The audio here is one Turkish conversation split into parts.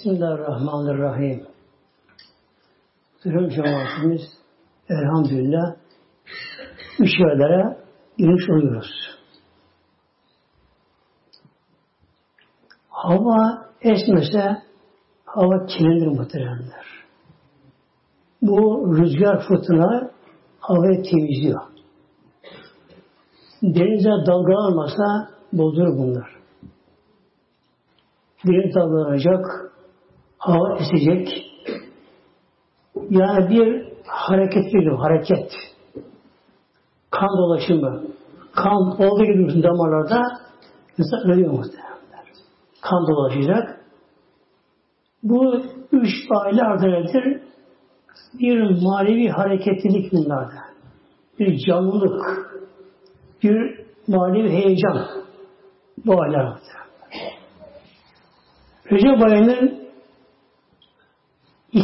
Bismillahirrahmanirrahim. Durum cemaatimiz elhamdülillah üç yerlere girmiş oluyoruz. Hava esmese hava kirlenir muhteremler. Bu rüzgar fırtına havayı temizliyor. Denize dalgalanmasa bozulur bunlar. Deniz dalgalanacak, hava esecek. Yani bir hareket geliyor, hareket. Kan dolaşımı. Kan olduğu gibi damarlarda insan ölüyor muhtemelenler. Kan dolaşacak. Bu üç aile nedir? Bir manevi hareketlilik bunlarda. Bir canlılık. Bir manevi heyecan. Bu aile Recep ayının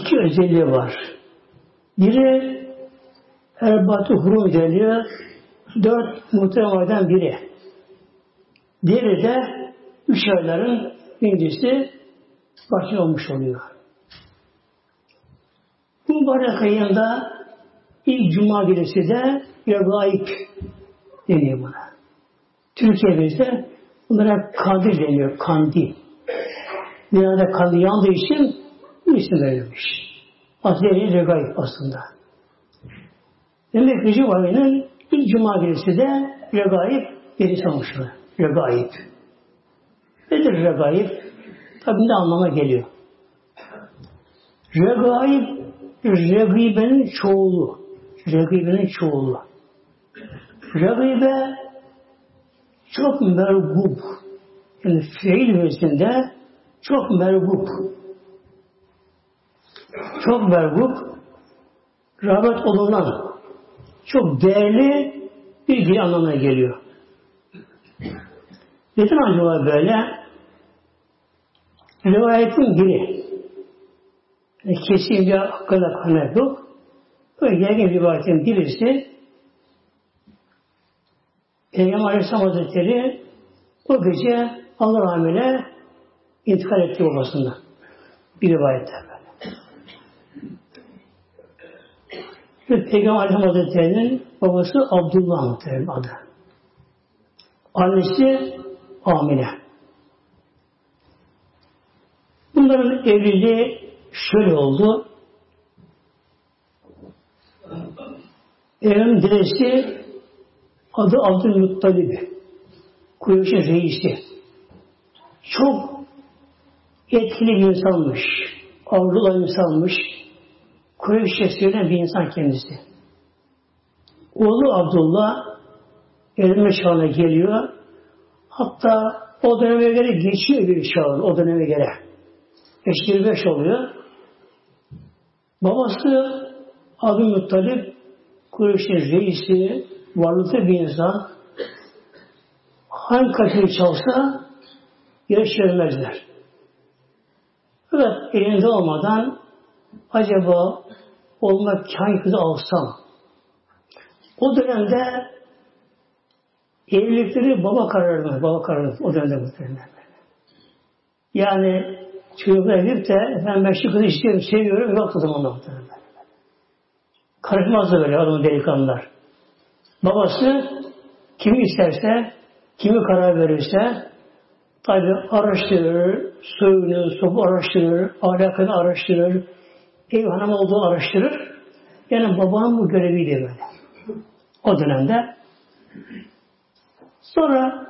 iki özelliği var. Biri Erbatı Hurum deniliyor. Dört muhterem aydan biri. Diğeri de üç ayların birincisi başı olmuş oluyor. Mübarek ayında ilk cuma gecesi de Regaib deniyor buna. Türkiye'de bunlara kandil deniyor. Kandil. Dünyada kandil yandığı için bu isim verilmiş. Adli Regaib aslında. Demek ki Recep ayının ilk cuma gecesi de Regaib birisi olmuşlar. Regaib. Nedir Regaib? Tabi ne anlama geliyor? Regaib, Regibe'nin çoğulu. Regibe'nin çoğulu. Regibe çok mergub. Yani fiil vezinde çok mergub. Çok mergub, rağbet olunan, çok değerli bir dil anlamına geliyor. Neden acaba böyle? Rivayetin biri. Yani kesin bir hakkında kaynak yok. Böyle yaygın rivayetin birisi Peygamber Aleyhisselam Hazretleri o gece Allah rahmine intikal etti babasında. Bir rivayette böyle. Ve Peygamber Aleyhisselam Hazretleri'nin babası Abdullah muhtemelen adı. Annesi Amine. Bunların evliliği şöyle oldu. Evin dedesi adı Abdülmuttalib. Kureyş'in reisi. Çok etkili bir insanmış. Avrupa insanmış. Kureyş'e söylenen bir insan kendisi. Oğlu Abdullah evlenme çağına geliyor. Hatta o döneme göre geçiyor bir çağın o döneme göre. Yaş 25 oluyor. Babası Abdülmuttalip Kureyş'in reisi, varlıklı bir insan. Hangi kapıyı çalsa yarış vermezler. Fakat elinde olmadan acaba olmak hangi kızı alsam? O dönemde evlilikleri baba kararı, baba kararı o dönemde muhtemelen. Yani çocuklar evlip de efendim ben şu kızı istiyorum, seviyorum, yok o zaman. Karışmazdı böyle adamın delikanlılar. Babası kimi isterse, kimi karar verirse tabi araştırır, soyunu, sobu araştırır, ahlakını araştırır, ev hanım olduğunu araştırır. Yani babanın bu göreviydi böyle. O dönemde. Sonra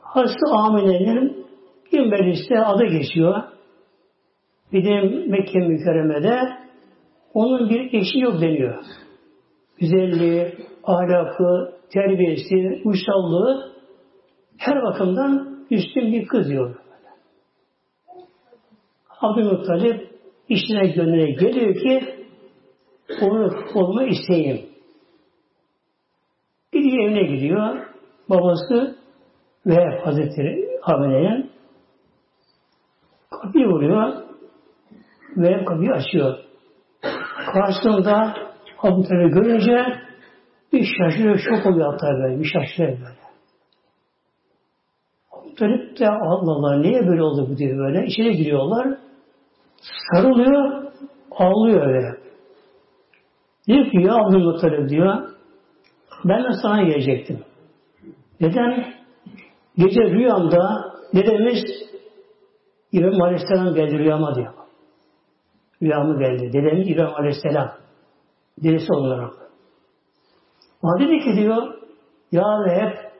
Hazreti Amine'nin bir mecliste adı geçiyor. Bir de Mekke mükerremede onun bir eşi yok deniyor. Güzelliği, ahlakı, terbiyesi, uysallığı her bakımdan üstün bir kız diyor. Abdülmuttalip işine gönlüne geliyor ki onu olma isteyeyim. Bir evine gidiyor. Babası ve Hazretleri Hamile'nin kapıyı vuruyor ve kapıyı açıyor. Karşısında Abdülhamid'i görünce bir şaşırıyor, şok oluyor hatta böyle, bir şaşırıyor böyle. Abdülhamid de Allah Allah niye böyle oldu bu diye böyle. İçeri giriyorlar. Sarılıyor, ağlıyor öyle. Diyor ki ya Abdülmuttalip diyor ben de sana gelecektim. Neden? Gece rüyamda dedemiz İbrahim Aleyhisselam geldi rüyama diyor. Rüyamı geldi. Dedemiz İbrahim Aleyhisselam. Dedesi olarak. Bana dedi ki diyor ya hep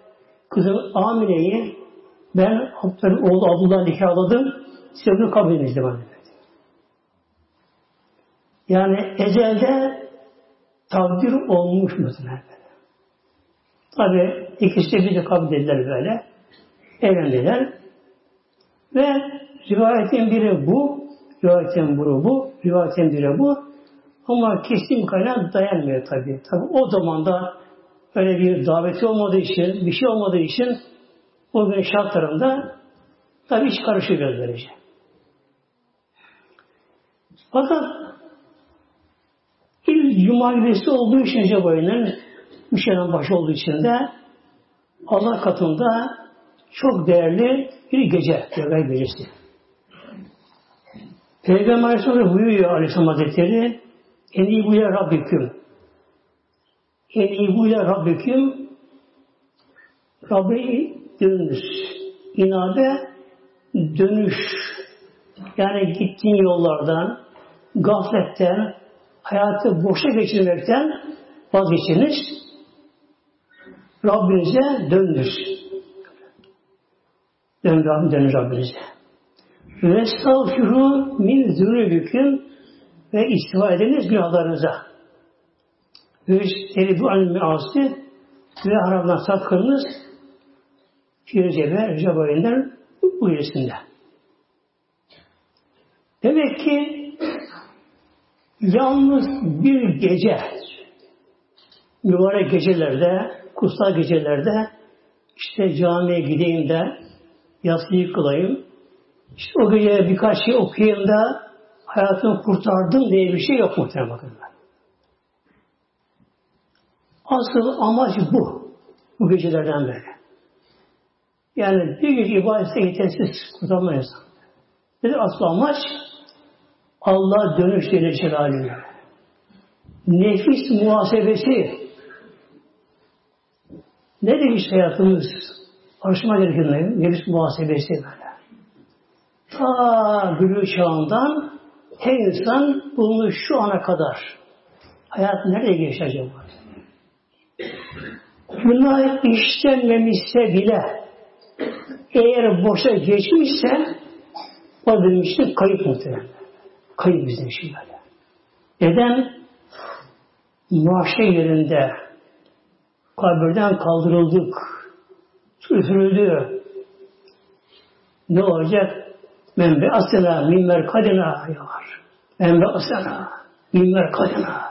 kızım Amine'yi ben benim oğlu Abdullah nikahladım. Bunu kabul edin bana. Yani ecelde takdir olmuş muhtemelen. Tabi ikisi de de kabul dediler böyle. Evlendiler. Ve rivayetin biri bu, rivayetin biri bu, rivayetin biri bu. Ama kesin kaynağı dayanmıyor tabi. Tabi o zaman da öyle bir daveti olmadığı için, bir şey olmadığı için o gün şartlarında tabi iş karışıyor böylece. Fakat cuma gecesi olduğu için Recep ayının müşerren başı olduğu için de Allah katında çok değerli bir gece, Peygamber gecesi. Peygamber Aleyhisselam buyuruyor Aleyhisselam Hazretleri en iyi buyuruyor Rabbiküm. En iyi buyuruyor Rabbiküm Rabbi dönüş. İnabe dönüş. Yani gittiğin yollardan, gafletten, hayatı boşa geçirmekten vazgeçiniz. Rabbinize döndür. Dön Rabbim dönün Rabbinize. Ve estağfiru min zünübüküm ve istiva ediniz günahlarınıza. Ve bu anil measi ve haramdan sakınınız Firuze Recep ayından buyurusunda. Demek ki yalnız bir gece mübarek gecelerde, kutsal gecelerde işte camiye gideyim de yatsıyı kılayım. İşte o gece birkaç şey okuyayım da hayatımı kurtardım diye bir şey yok muhtemelen bakın. Asıl amaç bu. Bu gecelerden beri. Yani bir gece ibadete yetersiz kurtarma insan. Nedir asıl amaç? Allah dönüş Celle Celaluhu. Nefis muhasebesi. Nedir işte hayatımız? Arşıma gereken nefis muhasebesi böyle. Ta gülü çağından her insan bulmuş şu ana kadar. Hayat nereye geçti acaba? Günah işlenmemişse bile eğer boşa geçmişse o demiştir kayıp muhtemelen. Kayıp bizim için böyle. Neden? Mahşer yerinde kabirden kaldırıldık. Üfürüldü. Ne olacak? Menbe asena minmer kadına var. Menbe asena minmer kadına.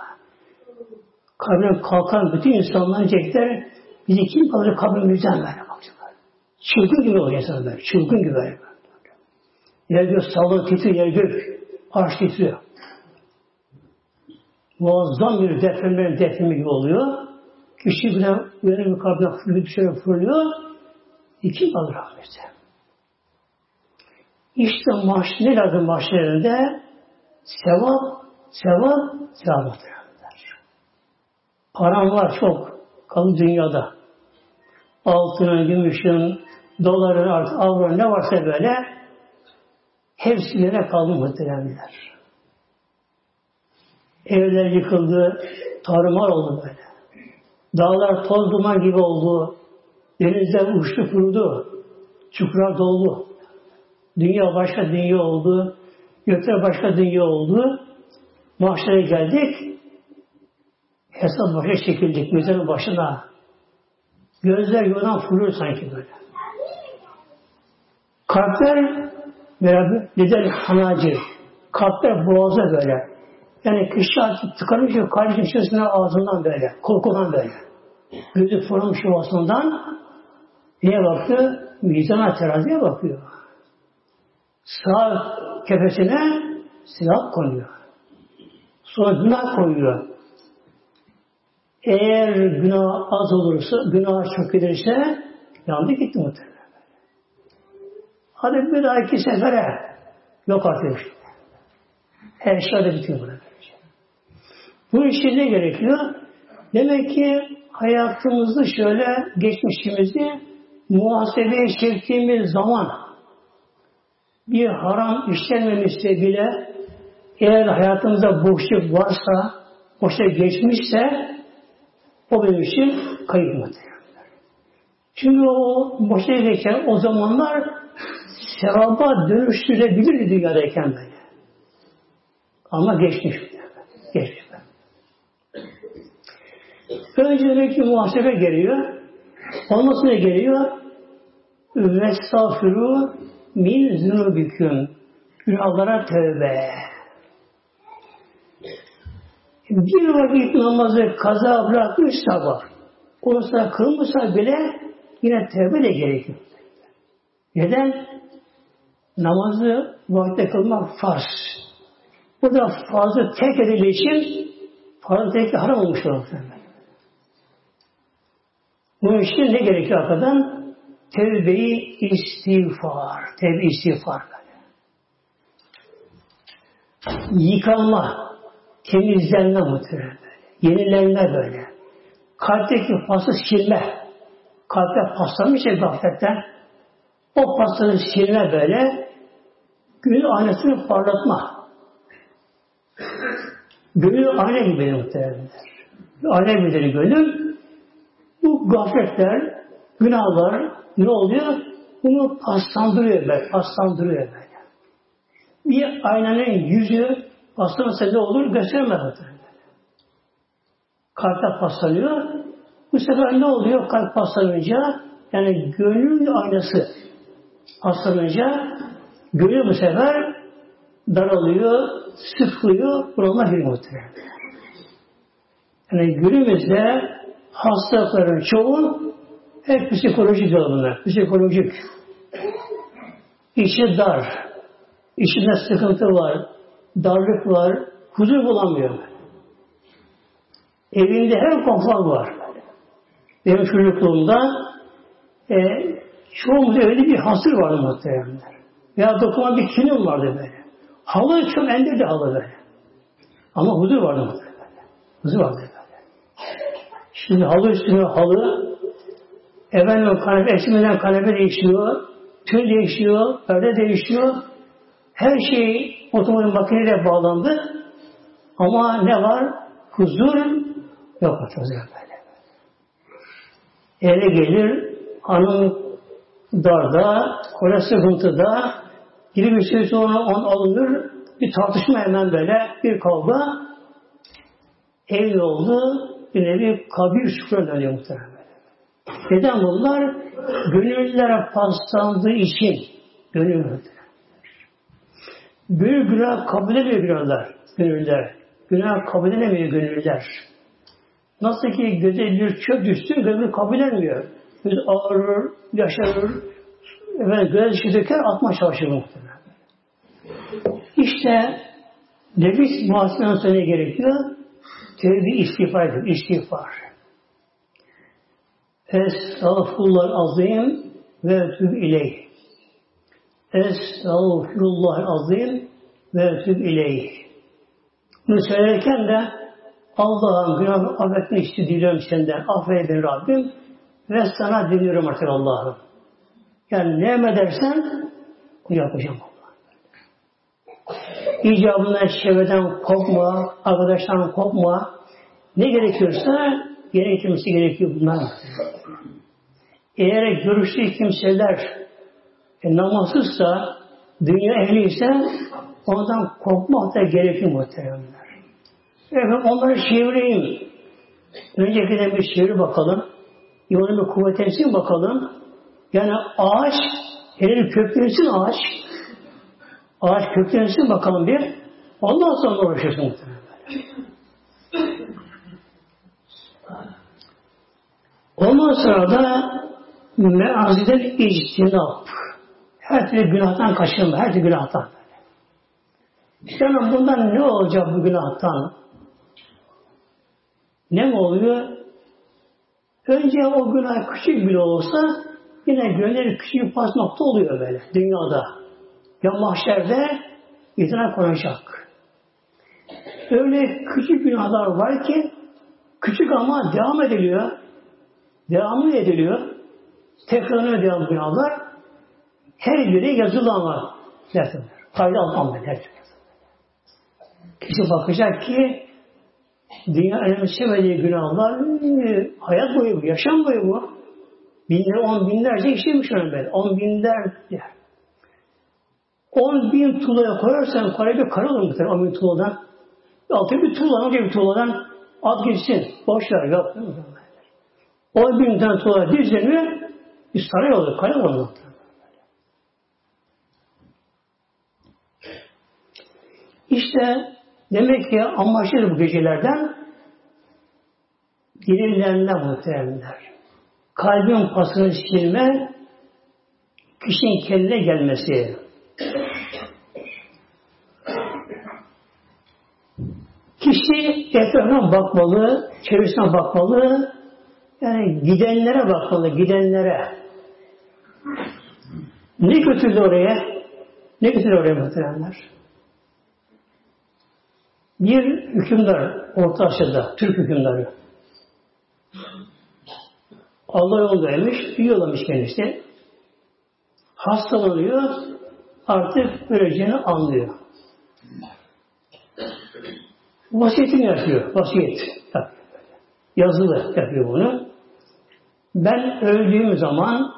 Kabirden kalkan bütün insanlar diyecekler bizi kim kalır kabrimizden böyle bakacaklar. Çılgın gibi oluyor insanlar. Çılgın gibi böyle. Yer gök sallı titriyor, yer gök. Arş titriyor. Muazzam bir depremlerin depremi gibi oluyor. Kişi bile uyanır bir kalbine fırlıyor, dışarı fırlıyor. İki kalır rahmeti. İşte maaş, ne lazım maaşlarında? Sevap, sevap, sevap muhtemelenler. Param var çok. Kalı dünyada. Altının, gümüşün, doların, artık avro ne varsa böyle hepsi yere kaldı muhtemelenler. Evler yıkıldı, tarumar oldu böyle. Dağlar toz duman gibi oldu. Denizler uçtu kurudu. Çukurlar doldu. Dünya başka dünya oldu. Gökler başka dünya oldu. Mahşere geldik. Hesap başa çekildik. Gözlerin başına. Gözler yoldan fırlıyor sanki böyle. Kalpler beraber neden hanacı. Kalpler boğaza böyle. Yani kişi artık tıkanmış kalp içerisinde ağzından böyle. Korkudan böyle. Gözü fırlamış yuvasından neye baktı? Mizana teraziye bakıyor. Sağ kefesine silah koyuyor. Sonra günah koyuyor. Eğer günah az olursa, günah çok gelirse yandı gitti muhtemelen. Hadi bir dahaki sefere yok artık. Her şey de bitiyor burada. Bu için ne gerekiyor? Demek ki hayatımızı şöyle geçmişimizi muhasebeye çektiğimiz zaman bir haram işlenmemişse bile eğer hayatımızda boşluk varsa, boşluk geçmişse o benim için kayıp Çünkü o boşluğa geçen o zamanlar sevaba dönüştürebilirdi dünyadayken böyle. Ama geçmiş. Geçmiş. Önce demek ki muhasebe geliyor. Olması ne geliyor? Vestağfiru min zunubiküm. Günahlara tövbe. Bir vakit namazı kaza bırakmışsa var. Olsa kılmışsa bile yine tövbe de gerekiyor. Neden? Namazı vakitte kılmak farz. Burada fazla tek edildiği için farz tek haram olmuş olur. Bunun için ne gerekiyor arkadan? Tevbe-i istiğfar. Tevbe istiğfar. Yıkanma, temizlenme muhtemelen böyle. Yenilenme böyle. Kalpteki pası silme. Kalpte paslanmış ya gafletten. O pasları silme böyle. Gönül aynasını parlatma. Gönül ayna gibi muhtemelen. Ayna gibidir gönül. Bu gafletler, günahlar ne oluyor? Bunu paslandırıyor böyle, paslandırıyor böyle. Bir aynanın yüzü paslanırsa ne olur? Göstermez muhtemelen. Kalpte paslanıyor. Bu sefer ne oluyor? Kalp paslanınca yani gönül aynası paslanınca gönül bu sefer daralıyor, sıkılıyor, buralar bir muhtemelen. Yani günümüzde hastalıkların çoğu hep psikolojik bunlar. Psikolojik. İçi dar. İçinde sıkıntı var. Darlık var. Huzur bulamıyor. Evinde her konfor var. Benim çocukluğumda e, çoğumuz evde bir hasır vardı muhtemelen. Veya dokuma bir kilim vardı böyle. Halı çok endirdi halı böyle. Ama huzur vardı muhtemelen. Huzur vardı böyle. Şimdi halı üstüne halı, efendim kanepe, eşimden kanepe değişiyor, tül değişiyor, perde değişiyor. Her şey otomobil makineyle bağlandı. Ama ne var? Huzur yok huzur böyle. Eve gelir, hanım darda, kola sıkıntıda, gibi bir sonra on alınır, bir tartışma hemen böyle, bir kavga, ev oldu, bir nevi kabir şükür dönüyor muhtemelen. Neden bunlar? Gönüllere paslandığı için gönüllüler. Büyük günah kabul edemiyor günahlar, gönüller. Günah kabul edemiyor gönüller. Nasıl ki göze bir çöp düşsün, gönül kabul etmiyor. Göz ağrır, yaşarır, efendim, göz dışı döker, atma çalışır muhtemelen. İşte nefis muhasebeden sonra gerekiyor? Tevbe istiğfar ediyor. İstiğfar. Estağfurullah azim ve tüb ileyh. Estağfurullah azim ve tüb ileyh. Bunu söylerken de Allah'ım günahımı affetmek diliyorum senden. Affet beni Rabbim. Ve sana diliyorum artık Allah'ım. Yani ne emredersen bunu yapacağım. İcabından çevreden kopma, arkadaştan kopma. Ne gerekiyorsa gerektirmesi gerekiyor bunlar. Eğer görüştüğü kimseler e, namazsızsa, dünya ehliyse ondan kopmak da gerekir muhteremler. Efendim onları çevireyim. Öncekiden bir çevir bakalım. Yolunu bir kuvvetlensin bakalım. Yani ağaç, hele köklensin ağaç. Ağaç köklensin bakalım bir. Ondan sonra uğraşırsın. Ondan sonra da meaziden ictinap. Her türlü günahtan kaçınma, her türlü günahtan. İşte bundan ne olacak bu günahtan? Ne oluyor? Önce o günah küçük bile olsa yine gönül küçük pas nokta oluyor böyle dünyada. Ya mahşerde idrak konacak. öyle küçük günahlar var ki küçük ama devam ediliyor. Devamlı ediliyor. Tekrarına devam günahlar. Her biri yazılı ama dersin. Kayda almam şey. Kişi bakacak ki dünya önemsemediği günahlar hayat boyu bu, yaşam boyu bu. Binler, on binlerce işlemiş onu böyle. On binlerce. On bin tuğlaya koyarsan kare bir kare olur muhtemelen on bin tuğladan. Altı bir tuğla, önce bir tuğladan at gitsin. Boş ver, yok. On bin tane tuğla dizilmiyor, bir saray olur, kare olur. İşte demek ki amaçlı bu gecelerden dirillerinde muhteremler. Kalbin pasını silme, kişinin kendine gelmesi. Kişi etrafına bakmalı, çevresine bakmalı, yani gidenlere bakmalı, gidenlere. Ne götürdü oraya? Ne götürdü oraya muhteremler? Bir hükümdar Orta Asya'da, Türk hükümdarı. Allah yoldaymış, iyi yollamış kendisi. Hastalanıyor, artık öleceğini anlıyor. Vasiyetini yapıyor, vasiyet. Yazılı yapıyor bunu. Ben öldüğüm zaman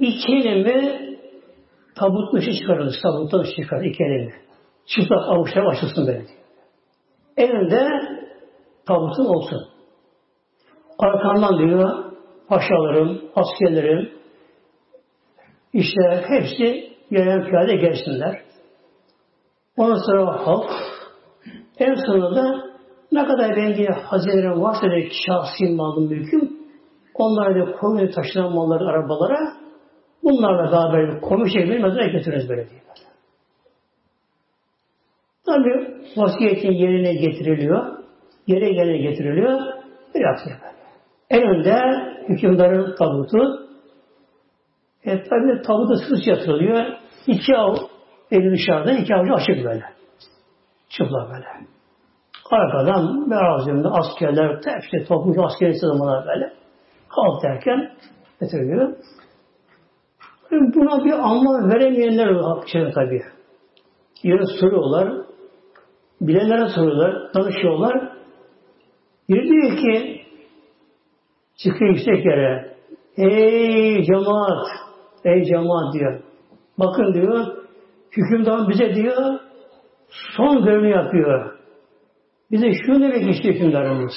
iki elimi tabut dışı çıkarılır, tabuttan dışı çıkarır iki elimi. Çıplak avuçlar açılsın böyle. Elinde tabutun olsun. Arkamdan diyor paşalarım, askerlerim işte hepsi gelen piyade gelsinler. Ondan sonra halk en sonunda ne kadar benim hazinelerim varsa da şahsi malım mülküm onları da koyunu taşınan malları arabalara bunlarla beraber komşu evine mezara götürürüz böyle diyor. Tabi vasiyetin yerine getiriliyor. Yere yerine getiriliyor. Bir aksiyon. En önde hükümdarın tabutu. E tabi tabutu sıkış yatırılıyor. İki av eli dışarıda, iki avucu açık böyle. Çıplak böyle. Arkadan merazimde askerler, tepsi, toplumcu askeri sığınmalar böyle. Halk derken getiriliyor. Buna bir anlam veremeyenler var şey tabi. Yarın soruyorlar, bilenlere soruyorlar, danışıyorlar. Biri diyor ki çıkıyor yüksek yere. Ey cemaat, ey cemaat diyor. Bakın diyor, hükümdar bize diyor, son görevini yapıyor. Bize şunu demek istiyor hükümdarımız.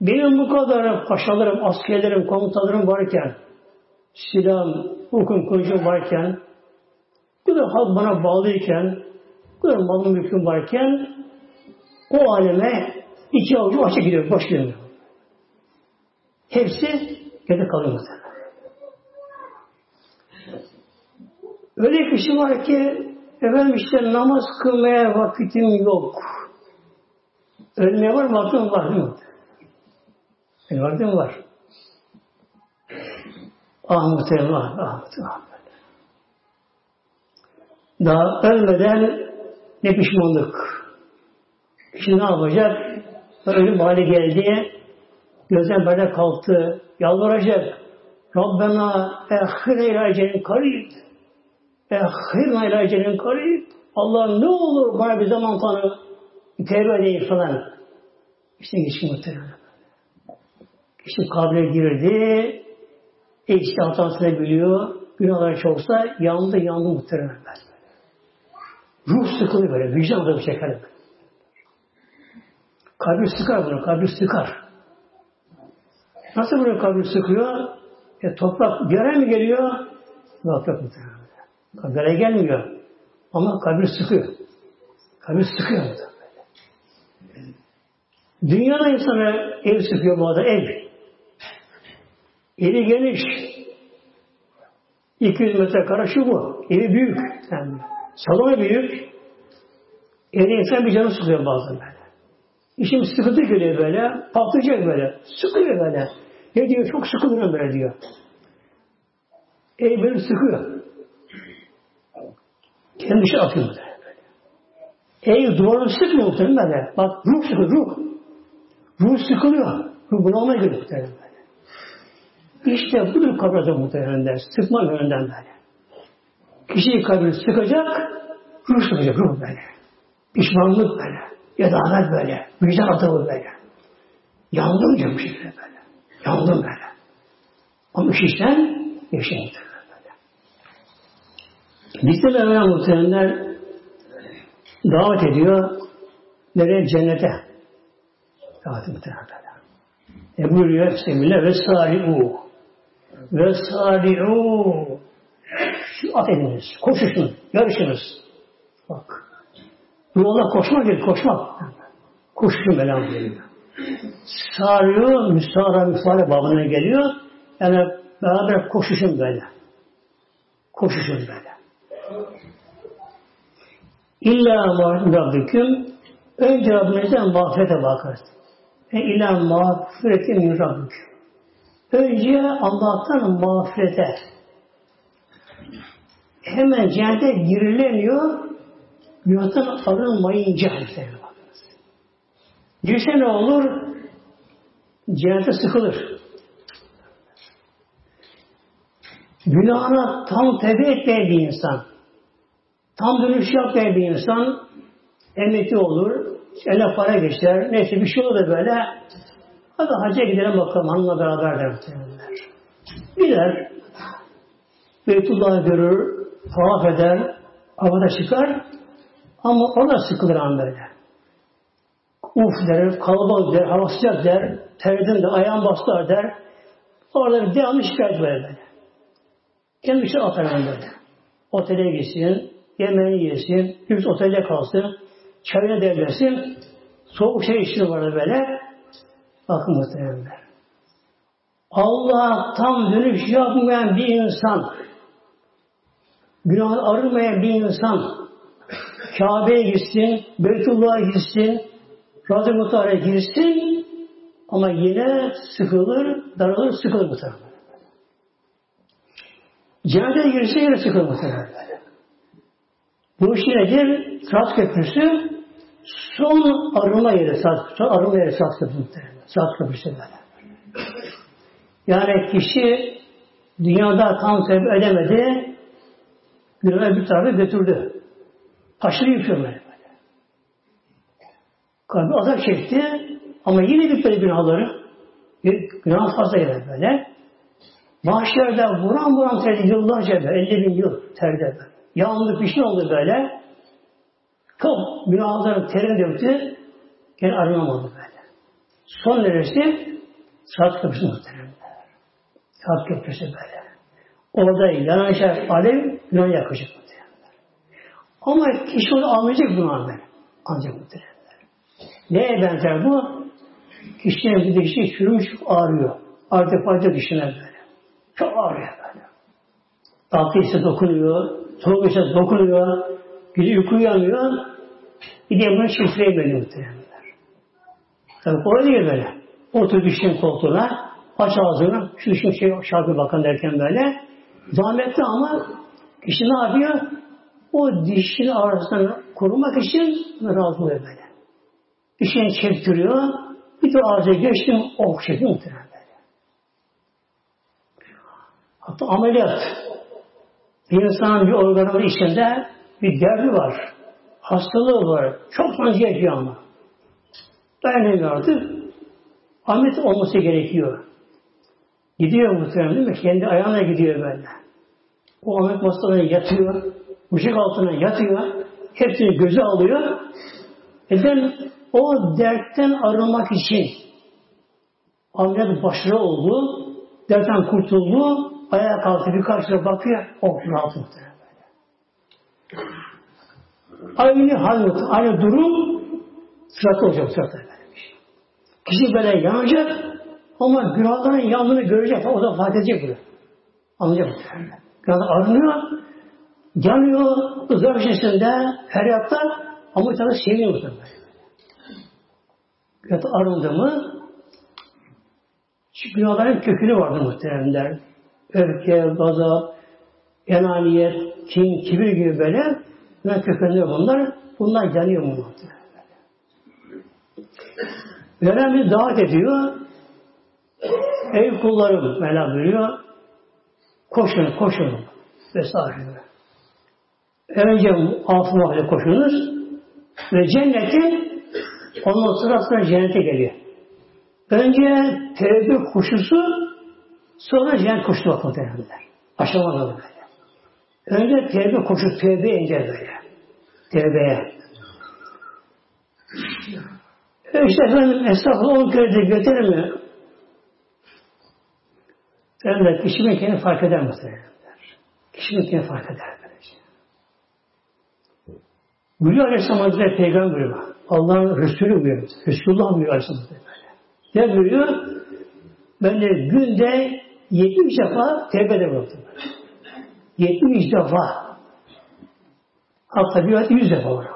Benim bu kadar paşalarım, askerlerim, komutanlarım varken, silahım, hukukun kılıcım varken, bu da halk bana bağlıyken, bu kadar malım mülküm varken o aleme iki avucu açık gidiyor, boş gidiyor. Hepsi yerde kalıyor muhtemelen. Öyle kişi var ki efendim işte namaz kılmaya vakitim yok. Ölmeye var vaktim var değil mi? Yani vaktim var. Ah muhtemelen ah, ah muhtemelen. Daha ölmeden ne pişmanlık. Şimdi ne yapacak? Ölüm hali geldi. Gözden böyle kalktı. Yalvaracak. Rabbena ehhine ila ecelin karib. Ehhine ila ecelin karib. Allah ne olur bana bir zaman tanı. Tevbe edeyim falan. İşte geçim muhtemelen. İşte kabre girdi. İşte hatasını biliyor. Günahları çoksa yandı yandı muhtemelen. Ruh sıkılıyor böyle. Vicdan da bir çeker. Kalbi sıkar bunu. Kalbi sıkar. Nasıl bunu kalbi sıkıyor? E, toprak bir araya geliyor? Yok yok. Kalbere gelmiyor. Ama kalbi sıkıyor. Kalbi sıkıyor muhtemelen. Dünyada insana ev sıkıyor bu arada ev. Evi geniş. 200 metrekare şu bu. Evi büyük. Yani salonu büyük. Evde insan bir canı sıkıyor bazen böyle. İşim sıkıntı geliyor böyle. Patlayacak böyle. Sıkıyor böyle. Ne diyor? Çok sıkılıyorum böyle diyor. Ev beni sıkıyor. Kendi dışı atıyor böyle. Ey duvarı sıkmıyor muhtemelen böyle. Bak ruh sıkıyor, ruh. Ruh sıkılıyor. Ruh bunalıma giriyor muhtemelen böyle. İşte budur kabrada muhtemelen Sıkma yönünden böyle. Kişiyi kabri sıkacak, ruh sıkacak, ruh böyle. Pişmanlık böyle. Yadanet böyle. Vicdan atığı böyle. Yandım diyor bu şekilde böyle. Yandım böyle. Ama iş işten yaşayın böyle. Bizde Mevla muhtemelenler davet ediyor nereye? Cennete. Davet muhtemelen. E buyuruyor Bismillah ve sari'u ve sari'u şu at ediniz, koşuşun, yarışınız. Bak. Yola koşmak değil, koşmak. Koşuşun belam geliyor. Sarıyor, müstahara müstahara babına geliyor. Yani beraber koşuşun böyle. Koşuşun böyle. İlla Rabbiküm önce Rabbinizden mağfirete bakarız. E ila mağfireti min Rabbiküm. Önce Allah'tan mağfirete. Hemen cennete girilemiyor. Günahtan arınmayınca. Girse ne olur? Cennete sıkılır. Günahına tam tevbe etmeyen bir insan, tam dönüş yapmayan bir insan emekli olur, eline para geçer, neyse bir şey olur da böyle hadi hacca gidelim bakalım hanımla beraber der muhtemelenler. Gider, Beytullah'ı görür, tavaf eder, havada çıkar ama orada sıkılır an böyle. Uf der, kalabalık der, hava sıcak der, terden de ayağın bastılar der. Orada bir devamlı şikayet böyle böyle. Şey atar böyle. Otele gitsin, yemeğini yesin, lüks otelde kalsın, çayına devlesin, soğuk şey içsin var böyle. Bakın muhtemelenler. Allah tam dönüş yapmayan bir insan, günah arınmayan bir insan, Kabe'ye gitsin, Beytullah'a gitsin, Razı Muhtar'a girsin ama yine sıkılır, daralır, sıkılır muhtemelen. Cennete girse yine sıkılır muhtemelen. Bu iş nedir? Sırat köprüsü son arınma yeri, son arınma yeri sırat köprüsü. Sırat köprüsü böyle. Yani kişi dünyada tam sebep edemedi, günahı bir tarafa götürdü. Aşırı böyle. Kalbi azap çekti ama yine bitmedi günahları. Günah fazla gelir böyle. Mahşerde vuran vuran terdi yıllarca böyle, 50 bin yıl terdi böyle. Yağmurlu pişman oldu böyle. Çok günahların terini döktü. Gene arınamadı böyle. Son neresi? Saat köprüsü muhtemelen. Saat köprüsü böyle. Orada yanacak alev günah yakacak muhtemelen. Ama kişi onu almayacak bunu böyle. Ancak muhtemelen. Neye benzer bu? Kişinin bir dişi çürümüş ağrıyor. Artık fazla dişine böyle. Çok ağrıyor böyle. Tatlı ise dokunuyor, soğuk ise dokunuyor, gece uyku uyanıyor. Bir de bunu şifreyemedi muhtemelenler. Tabii kolay değil böyle. Otur dişin koltuğuna, aç ağzını, şu dişin şey şarkı bakın derken böyle. Zahmetli ama kişi ne yapıyor? O dişin arasını korumak için razı oluyor böyle. Dişini çektiriyor. Bir de ağza geçtim. Oh çekiyor muhtemelen. Hatta ameliyat. Bir insanın bir organı içinde bir derdi var. Hastalığı var. Çok sancı yapıyor ama. Dayanamıyor artık. Ameliyat olması gerekiyor. Gidiyor muhtemelen değil mi? Kendi ayağına gidiyor böyle. O ameliyat masasına yatıyor. Işık altına yatıyor. Hepsini göze alıyor. Neden? O dertten arınmak için ameliyat başarılı oldu, dertten kurtuldu, ayağa kalktı birkaç lira bakıyor, oh rahat. Aynı hal, aynı durum sıratı olacak sıratı. Kişi böyle yanacak ama günahların yandığını görecek, o da fark edecek bunu. Anlayacak muhtemelen. Günahlar arınıyor, yanıyor, ızdırap içerisinde, feryatta ama tane seviniyor muhtemelen da arındı mı günahların kökünü vardı muhteremler. Öfke, gazap, enaniyet, kin, kibir gibi böyle günah kökenleri bunlar. bunlar yanıyor mu? Veren bir davet ediyor. Ey kullarım Mevla buyuruyor. Koşun, koşun. Vesaire. Önce vakti koşunuz ve cennetin ondan sonra sonra cennete geliyor. Önce tevbe koşusu sonra cennet koştu bakın derler. Aşamalı böyle. Önce tevbe koşusu tevbe ince böyle. Tevbeye. E işte efendim esnafı on kere de götürür mü? Derler kişi kendini fark eder muhtemelen. Kişi kendini fark eder. Buyuruyor Aleyhisselam Hazretleri Peygamber buyuruyor. Allah'ın Resulü buyuruyor. Resulullah buyuruyor Aleyhisselam Hazretleri. Ne buyuruyor? Ben de günde 70 defa tevbe ederim. 70 defa. Hatta bir ayet 100 defa var.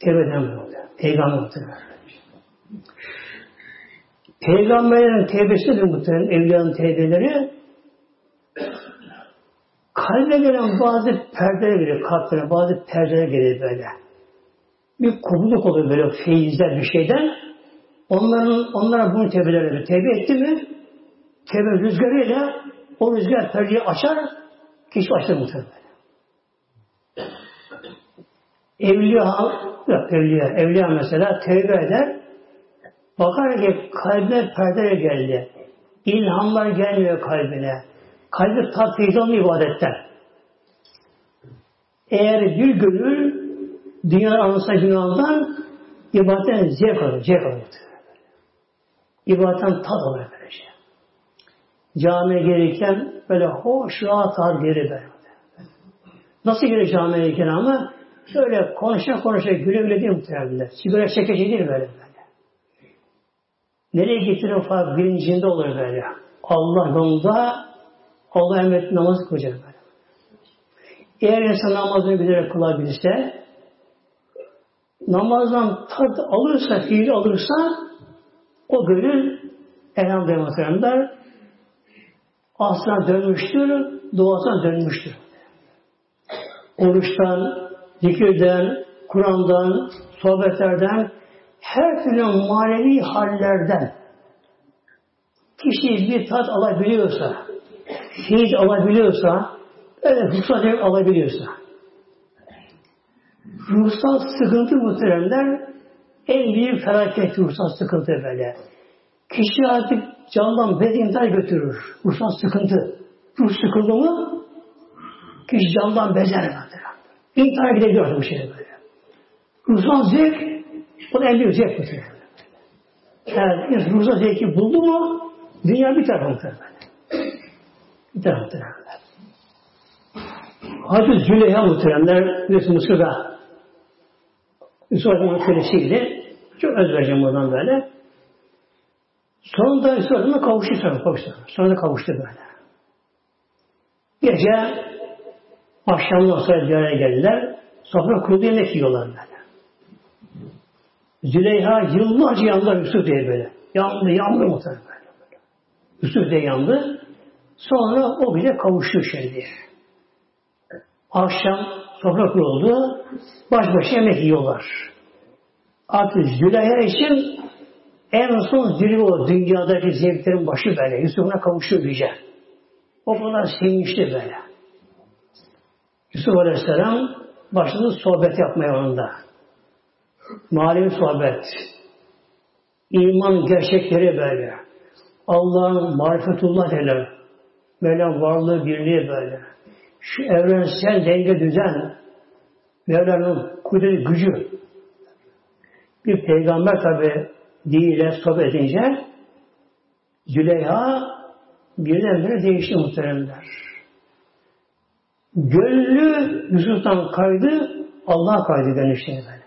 Tevbe eden Peygamber muhtemelen. Peygamberlerin tevbesidir muhtemelen evliyanın tevbeleri kalbe gelen bazı perdeler geliyor kalplere, bazı perdeler geliyor böyle. Bir kopukluk oluyor böyle feyizler bir şeyden. Onların, onlara bunu tevbeler ediyor. Tevbe etti mi tevbe rüzgarıyla o rüzgar perdeyi açar kişi açar muhtemelen. Evliya, yok evliya, evliya mesela tevbe eder. Bakar ki kalbine perdeler geldi. İlhamlar gelmiyor kalbine. Kalbi tat heyecanlı ibadetten. Eğer bir gönül dünya anılsa günahından ibadetten zevk alır, zevk alır. İbadetten tat alır böylece. Camiye gelirken böyle hoş, rahat, rahat gelir böyle. Nasıl gelir camiye gelirken ama şöyle konuşa konuşa güle güle değil muhtemelen. Sigara çeke değil böyle böyle. Nereye getirir falan bilincinde olur böyle. Allah yolunda Allah emret namazı kılacak böyle. Eğer insan namazını bilerek kılabilirse namazdan tat alırsa, fiil alırsa o gönül elhamdülillah muhteremler aslına dönmüştür, duasına dönmüştür. Oruçtan, zikirden, Kur'an'dan, sohbetlerden, her türlü manevi hallerden kişi bir tat alabiliyorsa, feyiz alabiliyorsa, öyle zevk alabiliyorsa, ruhsal sıkıntı muhteremler en büyük felaket ruhsal sıkıntı böyle. Kişi artık candan bedeninden götürür. Ruhsal sıkıntı. Ruh sıkıldı mı kişi candan bezer muhterem. İntihar gidebiliyor bir şey böyle. Ruhsal zevk o da en büyük zevk muhterem. Eğer ruhsal zevki buldu mu dünya bir tarafı muhterem. Bir taraf muhteremler. Hazreti Züleyha muhteremler Mısır'da Yusuf Aleyhisselam'ın kölesiydi. Çok öz vereceğim buradan böyle. Sonunda Yusuf Aleyhisselam'a kavuştu sonra. Kavuştu. Sonra kavuştu böyle. Gece akşamdan sonra bir geldiler. Sofra kuruldu yemek yiyorlar böyle. Züleyha yıllarca yandı Yusuf diye böyle. Yandı, yandı muhtemelen böyle. Yusuf diye yandı. Sonra o bile kavuştu şimdi. Akşam sofra kuruldu. Baş başa yemek yiyorlar. Artık Züleyha için en son zirve o dünyadaki zevklerin başı böyle. Yusuf'una kavuştu diyecek. O kadar sevinçli böyle. Yusuf Aleyhisselam başladı sohbet yapmaya onunla. Manevi sohbet. İman gerçekleri böyle. Allah'ın marifetullah derler. Mevlam varlığı birliği böyle. Şu evrensel denge düzen Mevla'nın kudret gücü bir peygamber tabi diliyle sohbet edince Züleyha birdenbire değişti muhteremler. Gönlü Yusuf'tan kaydı, Allah kaydı böyle.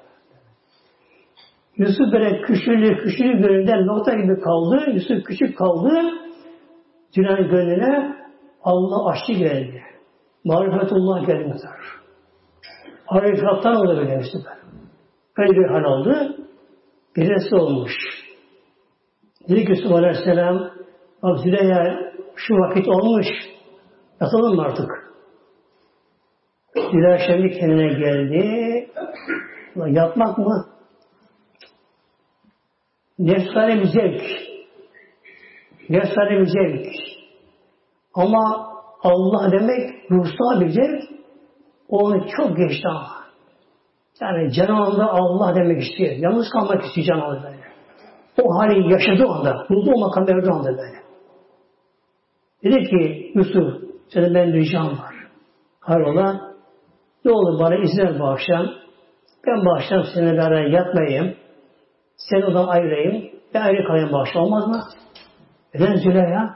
Yusuf böyle küçülü küçülü gönlünden nokta gibi kaldı. Yusuf küçük kaldı. Züleyha'nın gönlüne Allah aşçı geldi. Marifetullah geldi mesela. Harekattan oldu böyle işte. Öyle bir hal oldu. Birisi olmuş. Dedi ki Yusuf Aleyhisselam bak Züleyha şu vakit olmuş. Yatalım mı artık? Züleyha şimdi kendine geldi. Yapmak mı? Nefsane bir zevk. Nefsane bir zevk. Ama Allah demek bir zevk. Onu çok geçti ama. Yani canımda Allah demek istiyor. Yalnız kalmak istiyor böyle. O hali yaşadı onda. Buldu o makam verdi onda böyle. Dedi ki Yusuf senin ben ricam var. Hayrola ne olur bana izin ver bu akşam. Ben bu akşam seninle beraber yatmayayım. Seni odan ayırayım. Ve ayrı kalayım bu akşam olmaz mı? Neden Züleyha?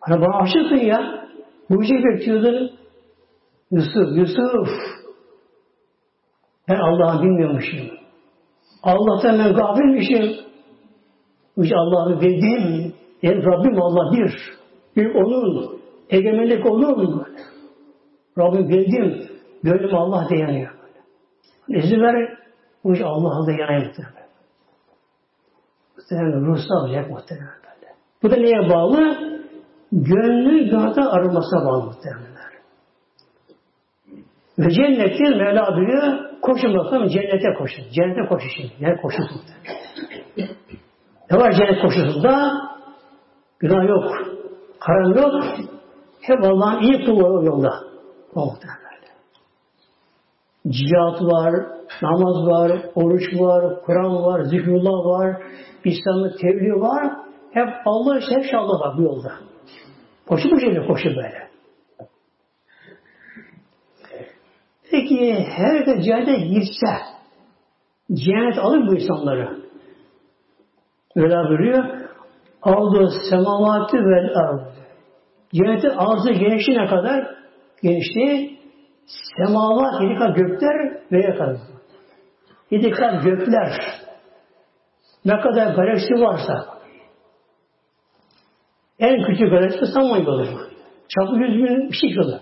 Hani bana aşıksın ya. Bu işi bekliyordun. Yusuf, Yusuf. Ben Allah'ı bilmiyormuşum. Allah'tan ben gafilmişim. İş Allah'ı bildim. Yani Rabbim Allah bir. Bir onun. Egemenlik onun. Rabbim bildim. Gönlüm Allah dayanıyor. İzin ver. İş Allah'a dayanıyor muhtemelen. Muhtemelen ruhsal olacak muhtemelen. Bu da neye bağlı? Gönlü günahdan arınmasına bağlı muhtemelen. Ve cennetin Mevla buyuruyor, koşun bakalım cennete koşun. Cennete koşun şimdi. Yani koşun. Ne var cennet koşusunda? Günah yok. Haram yok. Hep Allah'ın iyi kulları yolda. O muhtemelen. Cihat var, namaz var, oruç var, Kur'an var, zikrullah var, İslam'ın tebliğ var. Hep Allah işte hep Allah bu yolda. Koşu bu şekilde koşu böyle. Peki her de cennete girse cennet alır bu insanları. Öyle buyuruyor. Aldı semavatı vel ardı. Cennetin ağzı genişliğine kadar genişliği semavat yedi kat gökler ve yakar. Yedi kat gökler ne kadar galaksi varsa en küçük galaksi Samanyolu olur. Çapı yüz bin bir şey olur.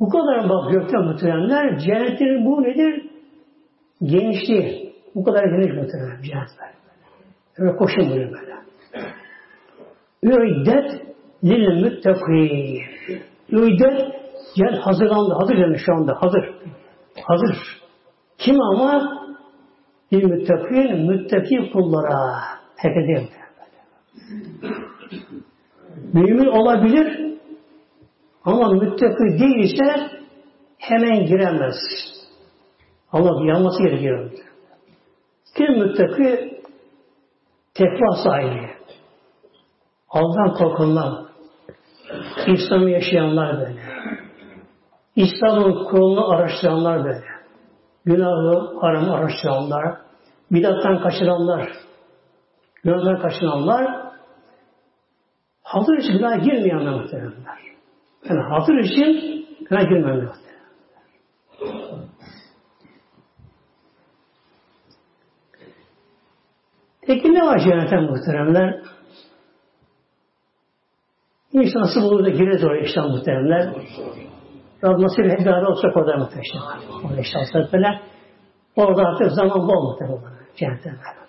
Bu kadar bak gökte muhteremler, cennetin bu nedir? Genişliği. Bu kadar geniş muhterem cennetler. Öyle koşun böyle böyle. Üiddet lil müttakî. Üiddet cennet hazırlandı. Hazır yani şu anda. Hazır. Hazır. Kim ama? Lil müttakî müttaki kullara. Herkese Mümin olabilir ama müttaki değilse hemen giremez. Allah yanması gerekiyor. Kim müttaki tekva sahibi. Allah'tan korkanlar. İslam'ı yaşayanlar böyle. İslam'ın kurulunu araştıranlar böyle. Günahı, haramı araştıranlar. Bidattan kaçıranlar. Günahdan kaçıranlar. Hazır için günah girmeyenler muhtemelenler. Yani hazır için günah girmeyenler Peki ne var cennete muhteremler? İnsan nasıl bulur da gireriz oraya işte muhteremler. Rabbim nasip hep beraber olsak orada muhteremler. Orada işte böyle. Orada artık zaman bol muhteremler. Cennete beraber.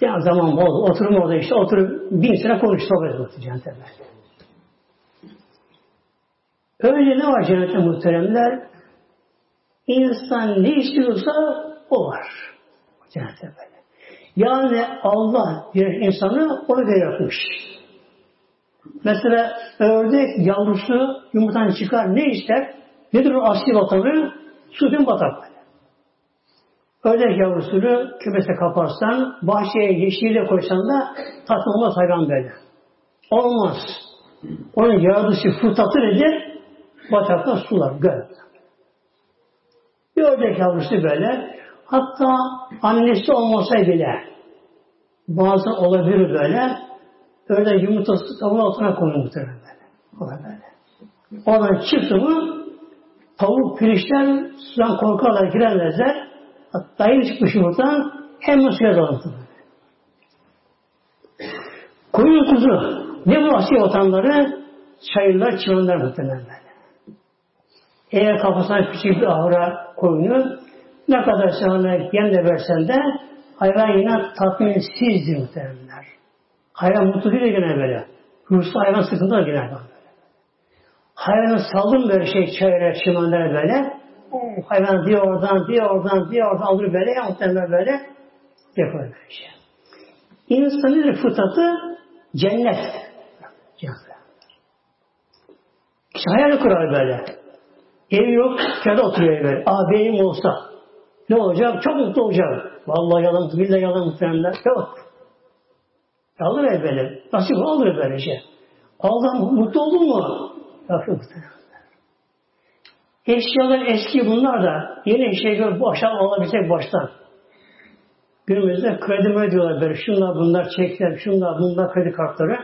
Yani zaman bol. Oturum orada işte. Oturup bin sene konuş sohbet muhteremler. Cennete beraber. Öyle ne var cennete muhteremler? İnsan ne istiyorsa o var. Cennete böyle. Yani Allah bir insanı onu da yapmış. Mesela ördek yavrusu yumurtadan çıkar ne ister? Nedir o asli vatanı? Sütün batak. Ördek yavrusunu kümese kaparsan, bahçeye yeşile koysan da tatlı olmaz hayvan böyle. Olmaz. Onun yaratıcısı fırtatı nedir? Batakta sular, göl. Bir ördek yavrusu böyle. Hatta annesi olmasa bile bazen olabilir böyle. Öyle yumurtası tavuğun altına konur muhtemelen böyle. O da böyle. Oradan çıktı mı tavuk pirinçten sudan korkarlar giremezler. Dayı çıkmış yumurtadan hemen suya dalır. Koyun kuzu ne bu Asya vatanları çayırlar, çıvanlar muhtemelen böyle. Eğer kafasına küçük bir ahıra koyunu ne kadar sana yem de versen de hayvan yine tatminsizdir muhtemelenler. Hayvan mutlu değil gene böyle. Ruhsal hayvan sıkıntılar gene böyle. Hayvanı saldım böyle şey çayıra, çimenlere böyle. O hayvan diyor oradan, diyor oradan, diyor oradan alır böyle, muhtemelen böyle yapar böyle şey. İnsanın bir fıtratı cennet. Cennet. İşte hayal kurar böyle. Ev yok, köyde oturuyor böyle. Aa benim olsa. Ne olacak? Çok mutlu olacak. Vallahi yalan, billahi yalan muhtemelen. Yok. Alır ev böyle. Nasip alır böyle şey. Allah mutlu oldun mu? Yok. Eşyalar eski bunlar da yeni eşya bu aşağı alabilecek baştan. Günümüzde kredi mi diyorlar böyle şunlar bunlar çekler, şunlar bunlar kredi kartları.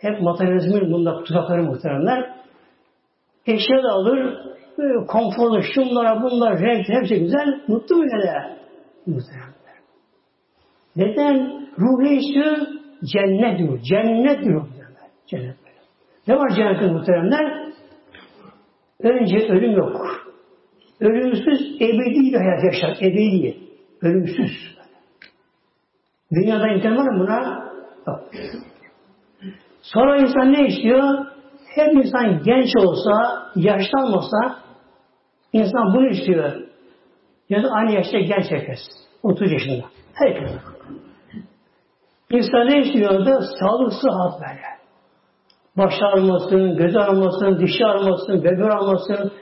Hep materyalizmin bunda tuzakları muhteremler. Eşya da alır, konforlu, şunlara bunlar, renk, hepsi güzel. Mutlu mu gene? Muhteremler. Neden? Ruhu istiyor, cennet diyor. Cennet diyor. Cennet böyle. Ne var cennetin muhteremler? Önce ölüm yok. Ölümsüz ebedi bir hayat yaşar. Ebedi. Ölümsüz. Dünyada imkan var mı buna? Yok. Sonra insan ne istiyor? Her insan genç olsa, yaşlanmasa insan bunu istiyor. Yani aynı yaşta genç herkes. 30 yaşında. Herkes. İnsan ne istiyor da? Sağlık, sıhhat böyle. Baş ağrımasın, göz ağrımasın, dişi ağrımasın, bebe ağrımasın,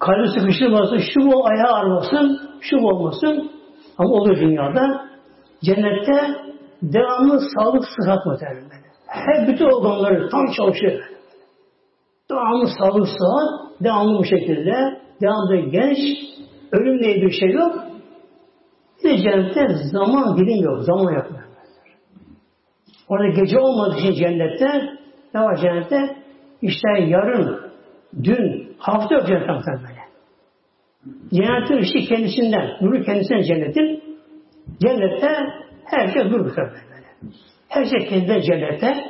kalbi sıkıştırmasın, şu bu ayağı ağrımasın, şu bu olmasın. Ama olur dünyada. Cennette devamlı sağlık, sıhhat muhtemelen. Her bütün organları tam çalışıyor. Devamlı sağlık, sıhhat, devamlı bu şekilde, devamlı genç, ölüm diye bir şey yok. Bir de cennette zaman dilim yok, zaman yok. Orada gece olmadığı için cennette ne var cennette? İşte yarın, dün, hafta yok cennetten böyle. Cennetin ışığı kendisinden, nuru kendisinden cennetin. Cennette her şey nur böyle. Her şey kendinden cennette.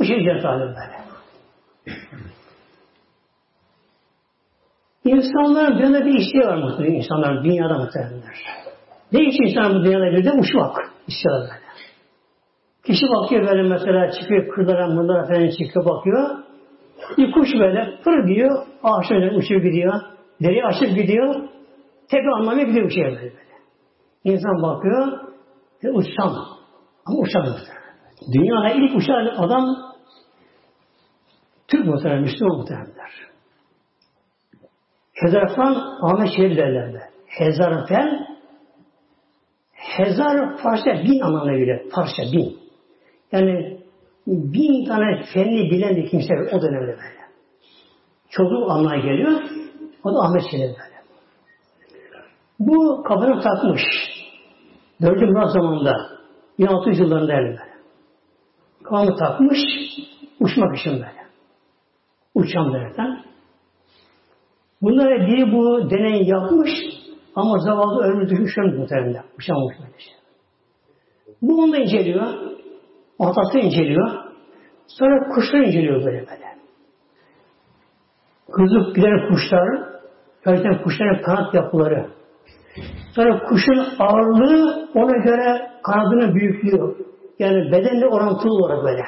Işığı cennet alır böyle. İnsanların dünyada bir isteği var muhtemelen. İnsanların dünyada muhtemelenler. Ne için insan bu dünyada bir de uçmak istiyorlar böyle. Kişi bakıyor böyle mesela çıkıyor kırlara mırlara falan çıkıyor bakıyor. Bir kuş böyle pır diyor. Ağaçlarına uçuyor gidiyor. Deri açıp gidiyor. Tekrar anlamaya gidiyor bir şey böyle. İnsan bakıyor. Ve uçsam. Ama uçamıyor. Dünyada ilk uçan adam Türk muhtemelen, Müslüman muhtemelenler. Hezarfen Ahmet Şehir derlerdi. Hezarfen Hezar Farsça bin anlamına geliyor. Farsça bin. Yani bin tane fenli bilen bir kimse o dönemde böyle. Çocuk anlamına geliyor. O da Ahmet Şehir böyle. Bu kafana takmış. Dördüncü Murat zamanında 1600 yıllarında yani böyle. Kafamı takmış uçmak için böyle. Uçan derken. Bunlara biri bu deney yapmış ama zavallı ölmüş düşmüş muhtemelen. Uçamamış böyle şey. Bu onu da inceliyor. Atası inceliyor. Sonra kuşlar inceliyor böyle böyle. Kızıp giden kuşlar, gerçekten kuşların kanat yapıları. Sonra kuşun ağırlığı ona göre kanadının büyüklüğü. Yani bedenle orantılı olarak böyle.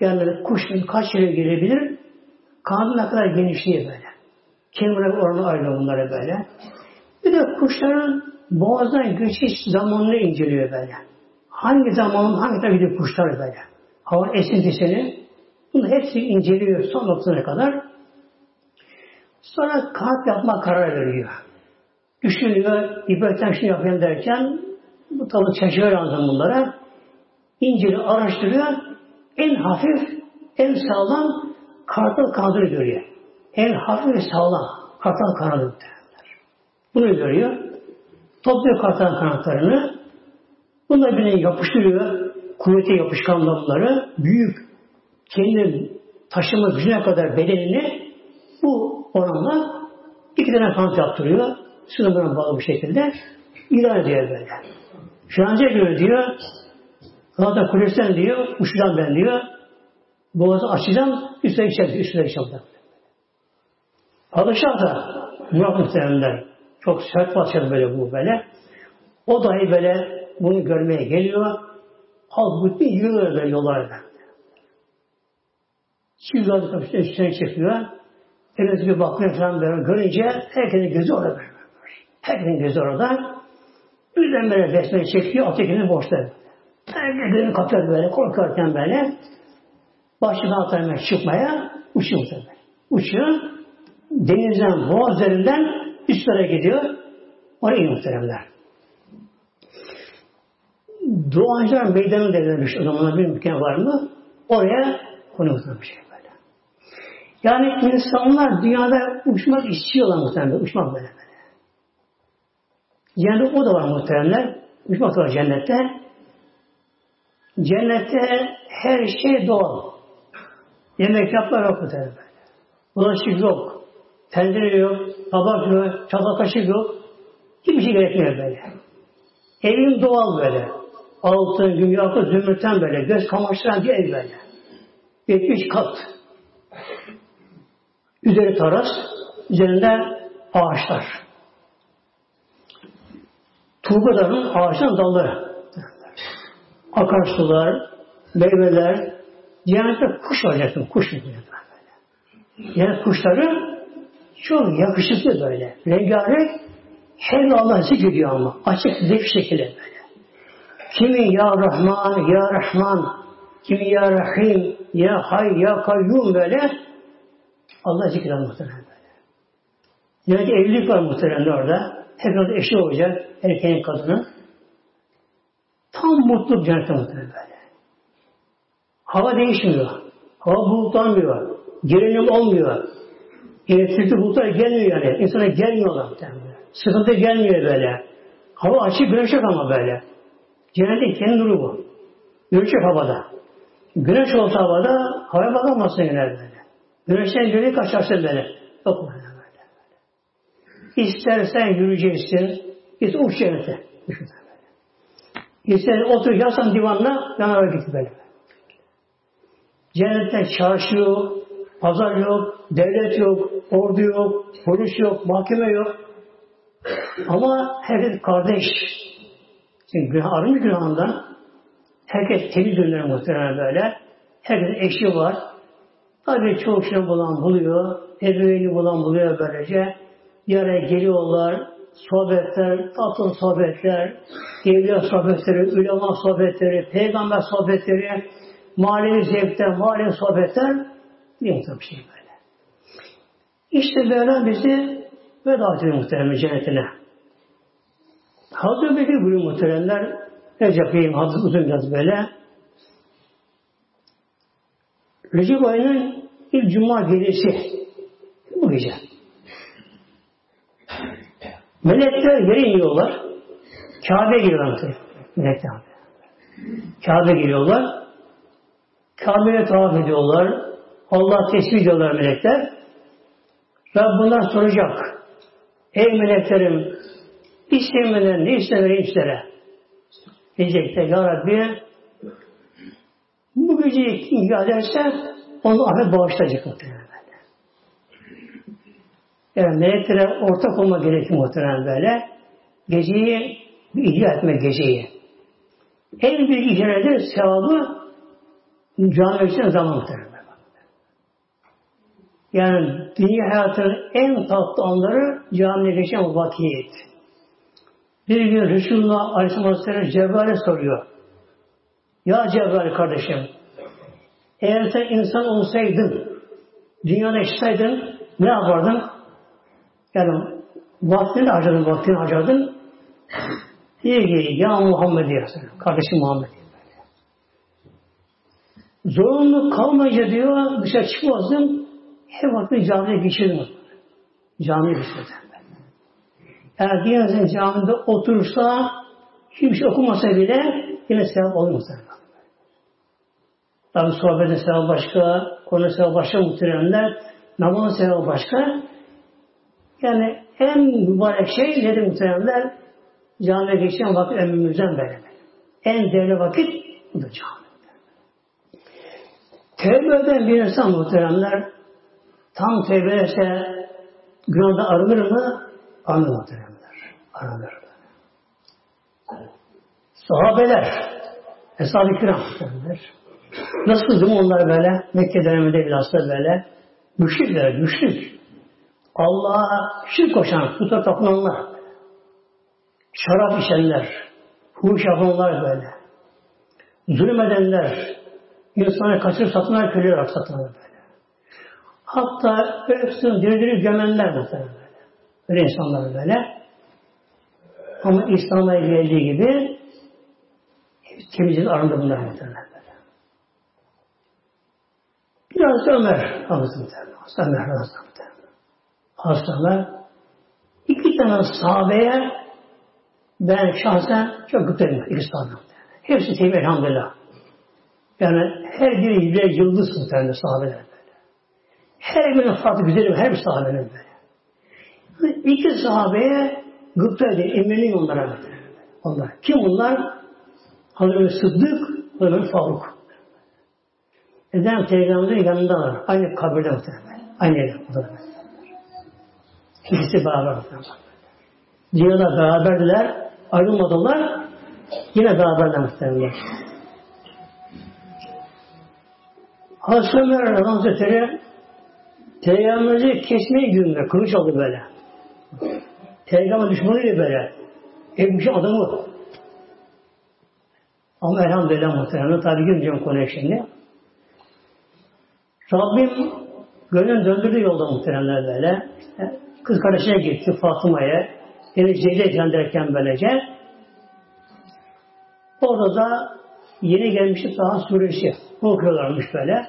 Yani kuşun kaç kilo gelebilir? Kanadı ne kadar genişliği böyle. Kemire oranı ayrılıyor bunlara böyle. Bir de kuşların boğazdan geçiş zamanını inceliyor böyle. Hangi zaman, hangi tabi kuşlar böyle. Hava esintisini. Bunu hepsi inceliyor son noktasına kadar. Sonra kanat yapma karar veriyor. Düşünüyor, İbrahim'den şunu yapayım derken bu tabi şaşırıyor lazım bunlara. İnceliyor, araştırıyor. En hafif, en sağlam kartal kanadını görüyor. En hafif ve sağlam kartal kanadı. Bunu görüyor. Topluyor kartal kanatlarını. Bunlar birbirine yapıştırıyor. Kuvvete yapışkan bunları. Büyük kendi taşıma gücüne kadar bedenini bu oranla iki tane kanat yaptırıyor. Buna bağlı bir şekilde ilan ediyor böyle. Şanca göre diyor Galata Kulesi'nden diyor, uçacağım ben diyor. Boğazı açacağım, üstüne içeceğim, üstüne içeceğim. Padişah da Murat Muhterem'den çok sert başladı böyle bu böyle. O dahi böyle bunu görmeye geliyor. Halk bütün yürüyor böyle yollarda. Çift yolda kapısının üstüne çekiyor. Evet bir bakıyor falan böyle görünce herkesin gözü orada. Herkesin gözü orada. Birden böyle besmele çekiyor, ötekini boşta. Herkes gözünü kapıyor böyle, korkarken böyle. Başından atarmaya çıkmaya uçuyor tabii. Uçuyor. Denizden, boğaz üzerinden üstlere gidiyor. Oraya iniyor muhteremler. Doğancılar meydanı denilmiş o zamanlar bir mükemmel var mı? Oraya konuyor bir şey böyle. Yani insanlar dünyada uçmak istiyorlar muhtemelen. Uçmak böyle böyle. Yani o da var muhtemelen. Uçmak da var cennette. Cennette her şey doğal. Yemek yapma yok muhtemelen böyle. Bulaşık yok. Tencere yok. Tabak yok. Çatal kaşık yok. Hiçbir şey gerekmiyor böyle. Evin doğal böyle. Altın, akıl, zümrütten böyle. Göz kamaştıran bir ev böyle. 70 kat. Üzeri taras, üzerinde ağaçlar. Tuğbaların ağaçtan dalları. Akarsular, meyveler, cennette kuş olacaksın, kuş böyle. Yani kuşları çok yakışıklı böyle. Rengarenk her Allah zikrediyor ama. Açık zevk şekilde böyle. Kimi ya Rahman, ya Rahman, kimi ya Rahim, ya Hay, ya Kayyum böyle Allah zikrediyor muhtemelen böyle. Yani evlilik var muhtemelen orada. Hepimiz eşi olacak. Erkeğin kadını. Tam mutluluk cennette muhtemelen böyle. Hava değişmiyor. Hava bulutlanmıyor. Gerilim olmuyor. Elektrikli bulutlar gelmiyor yani. İnsana gelmiyorlar muhtemelen. Sıkıntı gelmiyor böyle. Hava açık güneş yok ama böyle. Cennetin kendi nuru bu. Yok havada. Güneş olsa havada havaya bakamazsın yine böyle. Güneşten gölge kaçarsın böyle. Yok böyle böyle. İstersen yürüyeceksin. İster uç cennete. İster otur yatsan divanla yanara git böyle. Cennette çarşı yok, pazar yok, devlet yok, ordu yok, polis yok, mahkeme yok. Ama herkes kardeş. Çünkü günah, arınmış günahından herkes temiz dönüyor muhtemelen böyle. Herkesin eşi var. Tabii çoğu şey bulan buluyor. Ebeveyni bulan buluyor böylece. Bir geliyorlar. Sohbetler, tatlı sohbetler, evliya sohbetleri, ulema sohbetleri, peygamber sohbetleri, manevi zevkler, manevi sohbetler bir bir şey böyle. İşte böyle bizi ve davet ediyor muhterem cennetine. Hazreti Bekir buyuruyor muhteremler. Recep Bey'im hazır uzun biraz böyle. Recep ayının ilk cuma gecesi bu gece. Melekler yere iniyorlar. Kabe giriyorlar. Melekler. Kabe giriyorlar. Kabe'ye tavaf ediyorlar. Allah tesbih ediyorlar melekler. Rabbinden soracak. Ey meleklerim istemeden ne istemeleri işlere. Diyecekler Ya Rabbi bu geceyi kim ederse onu affet bağışlayacak muhtemelen böyle. Yani meleklere ortak olma gerekiyor muhtemelen böyle. Geceyi icra etme geceyi. En büyük icra eder sevabı cami için zaman muhtemelen. Yani dünya hayatının en tatlı anları camiye geçen vakit. Bir gün Resulullah Aleyhisselam Cebrail'e soruyor. Ya Cebrail kardeşim, eğer sen insan olsaydın, dünyada yaşasaydın ne yapardın? Yani vaktini harcadın, vaktini harcadın. Diye ki ya Muhammed diyor. Kardeşim Muhammed diyor. Zorunlu kalmayınca diyor dışarı çıkmazdım. Her vakti camiye geçirdim. Camiye geçirdim. İnsan camide oturursa hiçbir şey okumasa bile yine sevap muhtemelen. Tabi sohbetin sevabı başka, konu sevabı başka muhteremler, namazın sevabı başka. Yani en mübarek şey nedir muhteremler? Camiye geçen vakit ömrümüzden beri. En değerli vakit bu da cami. Tevbe eden bir insan muhteremler tam tevbe ederse günahda arınır mı? Arınır muhteremler. Arınır. Sahabeler Eshab-ı kiram muhteremler. Nasıl değil mi onlar böyle? Mekke döneminde bilhassa böyle. Müşrikler, müşrik. Allah'a şirk koşan, puta tapınanlar. Şarap içenler. Fuhuş yapanlar böyle. Zulmedenler. insanı kaçırıp satınlar, köle olarak satınlar böyle. Hatta öksün diri gömenler muhtemelen. Öyle insanlar böyle. Ama İslam'a geldiği gibi temizlik arındı bunlar muhtemelen böyle. Biraz da Ömer Hazreti muhtemelen. Ömer Hazreti muhtemelen. Ömer iki tane sahabeye ben şahsen çok gıptayım. İki sahabe. Hepsi teybi elhamdülillah. Yani her biri birer yıldız muhtemelen sahabeler böyle. Her birinin farklı güzeli her bir sahabenin böyle. İki sahabeye gıpta edin, emirliyim onlara. Onlar. Kim bunlar? Hazreti Sıddık, Hazreti Faruk. Neden Peygamberin yanındalar. Aynı kabirde muhtemelen. Aynı yerde muhtemelen. İkisi beraber muhtemelen. Dünyada beraberdiler, ayrılmadılar. Yine beraberler muhtemelen. Hazreti Ömer Hazretleri Peygamberimizi kesmeye gidiyorlar. Kılıç aldı böyle. Peygamber düşmanıydı böyle. Evmiş adamı. Ama elhamdülillah muhtemelen tabi girmeyeceğim konuya şimdi. Rabbim gönlün döndürdü yolda muhtemelen böyle. Kız kardeşine gitti Fatıma'ya. Yine Ceyde gönderirken böylece. Orada da yeni gelmişti Taha suresi. Okuyorlarmış böyle.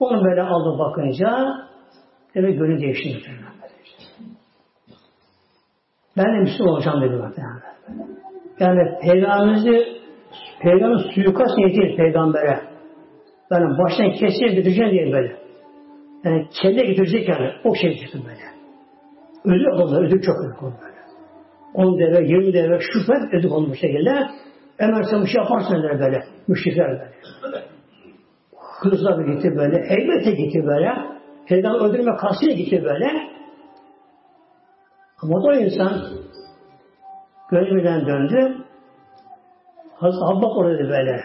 Onu böyle aldı bakınca demek gönlü değişti muhtemelen. Ben de Müslüman olacağım dedi muhtemelen. Yani peygamberimizi peygamber suikast niyeti peygambere. Yani baştan kesip götüreceğim diye böyle. Yani kelle getirecek yani. O şey çıktı böyle. Özür adamlar, özür çok özür oldu böyle. 10 deve, 20 deve, şüphet özür oldu bu şekilde. Ömer sen bir şey yaparsın dediler böyle. Müşrikler böyle. Hızla bir gitti böyle. Heybete gitti böyle. Peygamber öldürme kastıyla gitti böyle. Ama o insan gönlünden döndü. Hazreti Abbak dedi böyle.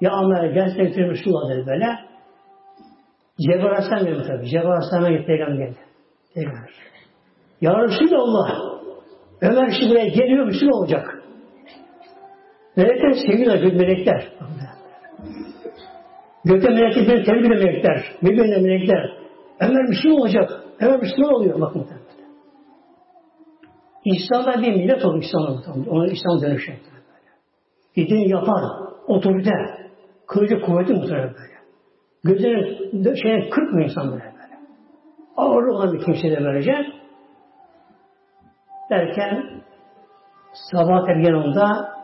Ya Ömer gel seni götürmüştüm dedi böyle. Cebrail Aleyhisselam geldi tabi. Cebrail Aleyhisselam'a gitti peygamber geldi. Peygamber. Ya Resulallah Ömer şimdi buraya geliyor Müslüman olacak. Melekler seviyorlar gök melekler. Gökte melekler beni eden melekler. Müminler melekler. Ömer Müslüman olacak. Ömer Müslüman oluyor. Bakın. İslam'da bir millet olur İslam'da. Ona İslam dönüşü. İdini yapar. Otorite. Kılıcı kuvveti muhtemelen böyle. Gözlerin şeye kırpmıyor insan böyle böyle. Ağır olan bir kimse de böylece. Derken sabah ergen onda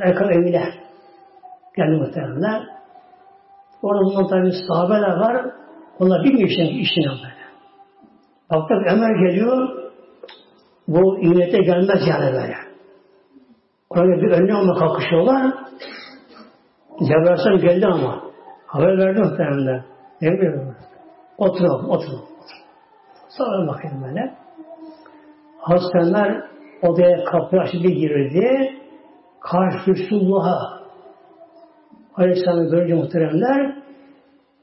Erkan evine geldi muhtemelen. Orada bundan tabi sahabeler var. Onlar bilmiyor işin, işini böyle. Baktık Ömer geliyor. Bu iğnete gelmez yani böyle. Oraya bir önlem alma kalkışıyorlar. Cebrail geldi ama. Haber verdi muhtemelen. Ne bileyim. Oturalım, oturalım. Sonra bakayım böyle. Hastanlar odaya kapı açıp bir girdi. Karşı Resulullah'a Aleyhisselam'ı görünce muhteremler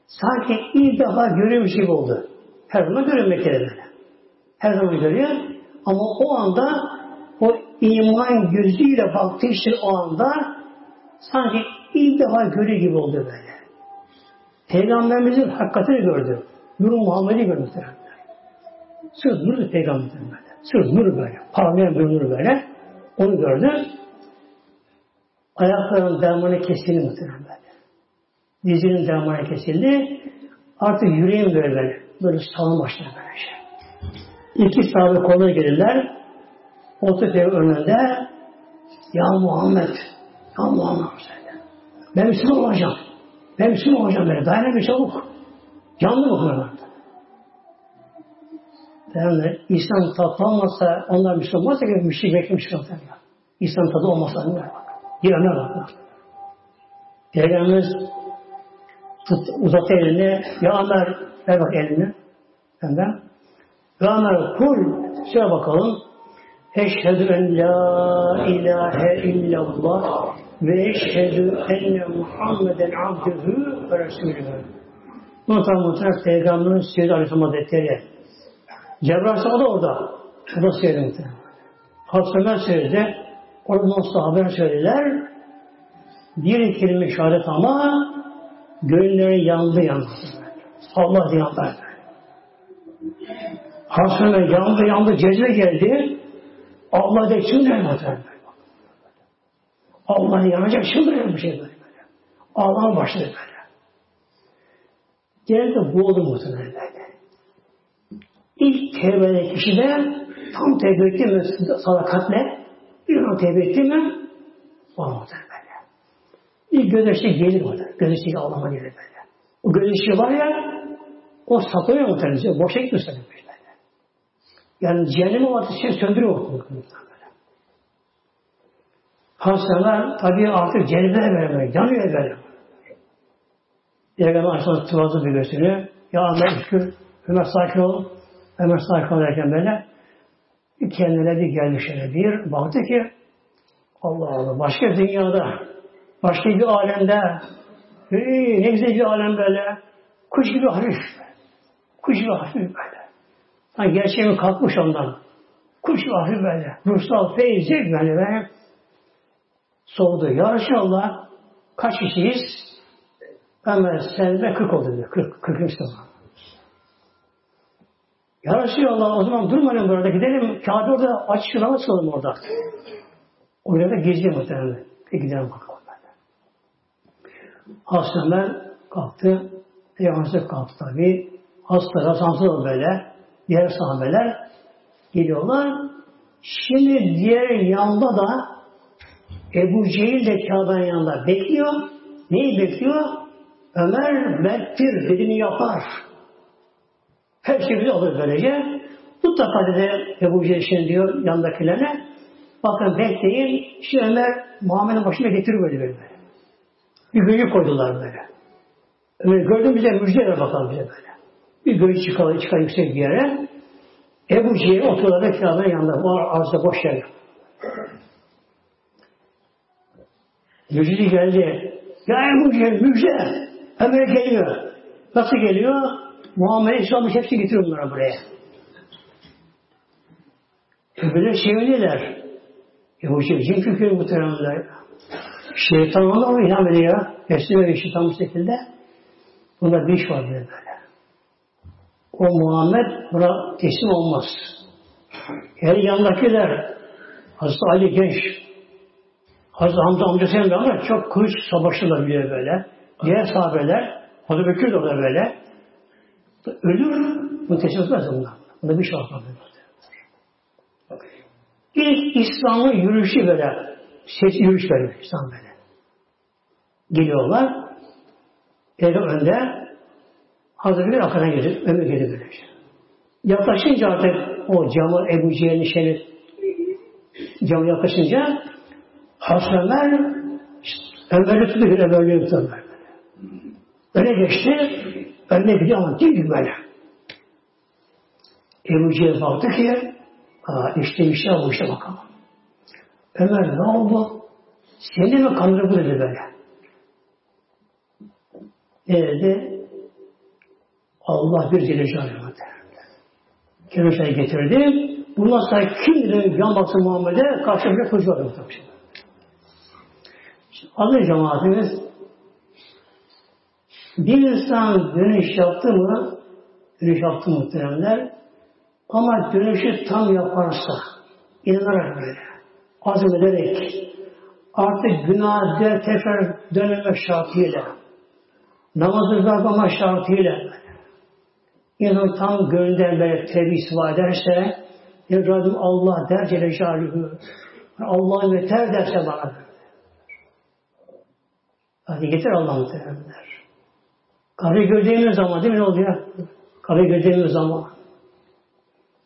sanki ilk defa görüyormuş gibi oldu. Her zaman görüyor Mekke'de böyle. Her zaman görüyor. Ama o anda o iman gözüyle baktığı için o anda sanki ilk defa görüyor gibi oldu böyle. Peygamberimizin hakikatini gördü. Nur Muhammed'i gördü muhtemelen. Sırf nur peygamberin böyle. Sırf nur böyle. Parlayan bir nur böyle. Onu gördü. Ayaklarının dermanı kesildi muhtemelen böyle. Dizinin dermanı kesildi. Artık yüreğim böyle böyle. Böyle sağlam başladı böyle şey. İki sahabe koluna gelirler. Otur önünde Ya Muhammed Ya Muhammed ben Müslüman olacağım. Ben Müslüman olacağım böyle. Dayanır bir çabuk. Canlı mı kurarlar? Yani İslam tatlı olmasa, onlar Müslüman olmasa gibi müşrik beklemiş kalırlar. İslam tadı olmasa ne bak. Girenler bak. Peygamberimiz tut, uzattı elini. Ya Ömer ver bak elini. Ya Ömer kul. Şöyle bakalım. Eşhedü en la ilahe illallah ve eşhedü enne Muhammeden abdühü ve resulühü. Tam muhtemelen Peygamberin Seyyid Aleyhisselam Hazretleri. Cebrail o da orada. O da söyledi muhtemelen. Hazreti Ömer söyledi. Oradan sahabeler söylediler. Bir kelime şehadet ama gönülleri yandı yandı. Allah diye haber. Ömer yandı yandı cezve geldi. Allah de çıldırıyor muhtemelen. Allah yanacak çıldırıyor bir şey böyle. Ağlama başladı böyle. Genelde boğuldu muhtemelen böyle. İlk tevbe eden kişi de tam tevbe etti mi sadakatle bir an tevbe etti mi o muhtemelen böyle. İlk gözyaşı gelir muhtemelen. Gözyaşı ağlama gelir böyle. O gözyaşı var ya o saklıyor muhtemelen. Boşa gitmiyor sana böyle. Yani cehennem ateşi söndürüyor muhtemelen. Hastalar tabii artık cennete vermiyor. Yanıyor böyle. Peygamber Aleyhisselam tıvazı bir gösteriyor. Ya Allah şükür Ömer sakin ol. Ömer sakin ol derken böyle kendine bir geldi şöyle bir baktı ki Allah Allah başka dünyada başka bir alemde hey, ne güzel bir alem böyle kuş gibi hafif kuş gibi hafif böyle hani gerçeğimi kalkmış ondan kuş hafif böyle ruhsal feyzi böyle böyle soğudu. Ya Resulallah kaç kişiyiz? Ömer senede 40 oldu diyor. 40, 40 Müslüman. Ya Resulallah o zaman durmayalım burada gidelim. Kabe orada namaz kılalım orada. Oraya da geziyor muhtemelen. E gidelim bakalım. Hastalar kalktı. Peygamber kalktı tabi. Hastalar, sansılı böyle. Diğer sahabeler geliyorlar. Şimdi diğer yanda da Ebu Cehil de Kabe'nin yanında bekliyor. Neyi bekliyor? Ömer bektir dediğini yapar. Her şey bizi alır böylece. Mutlaka dedi Ebu Cehil şimdi diyor yandakilerine. Bakın bekleyin. Şu Ömer Muhammed'in başına getirir böyle böyle. Bir gölge koydular böyle. Ömer gördüm bize müjdeler bakalım bize böyle. Bir gölge çıkar, çıkar yüksek bir yere. Ebu Cehil oturdular Kabe'nin yanında. O arzda boş yer. Müjde geldi. Ya Ebu Cehil müjde. Hemen geliyor. Nasıl geliyor? Muhammed İslam'ı hepsi getiriyor bunlara buraya. Öbürler sevindiler. Ebu Cehil cin fikri muhteremler. Şeytan ona mı ilham ediyor? Besliyor bir şeytan bu şekilde. Bunda bir iş var böyle. O Muhammed buna teslim olmaz. Her yandakiler Hazreti Ali genç Hazreti Hamza amcası yanında ama çok kılıç savaşırlar biliyor böyle. Diğer sahabeler, Hazreti Bekir de orada böyle. Ölür, bunu teslim etmez bunlar. Bunda bir şey olmaz. İlk İslam'ın yürüyüşü böyle, ses yürüyüş böyle, İslam böyle. Geliyorlar, eli önde, Hazreti bir arkadan gelir, ömür gelir böyle. Yaklaşınca artık o camı Ebu Cehil'in şeyini camı yaklaşınca Hazreti Ömer Ömer'i tutuyor, Ömer'i tutuyor Ömer. Öne geçti, önüne gidiyor ama değil mi böyle? Ebu Cehil baktı ki, aa işte bir şey bu işte bakalım. Ömer ne oldu? Seni mi kandırdı dedi böyle. Ne dedi? Allah bir Celle Celaluhu Kendisine getirdi. Bundan sonra kim dedi yan baksın Muhammed'e karşımda çocuğu var. Adı cemaatimiz bir insan dönüş yaptı mı dönüş yaptı muhteremler ama dönüşü tam yaparsa inanarak böyle azmederek artık günah der tekrar döneme şartıyla namazı bırakmama şartıyla insan tam gönlünden böyle tevbe istiva ederse ya Rabbim Allah der Celle Celaluhu Allah yeter derse bana Hadi getir Allah'ın muhteremler. Kabri gördüğümüz zaman değil mi ne oluyor? Kabri gördüğümüz zaman.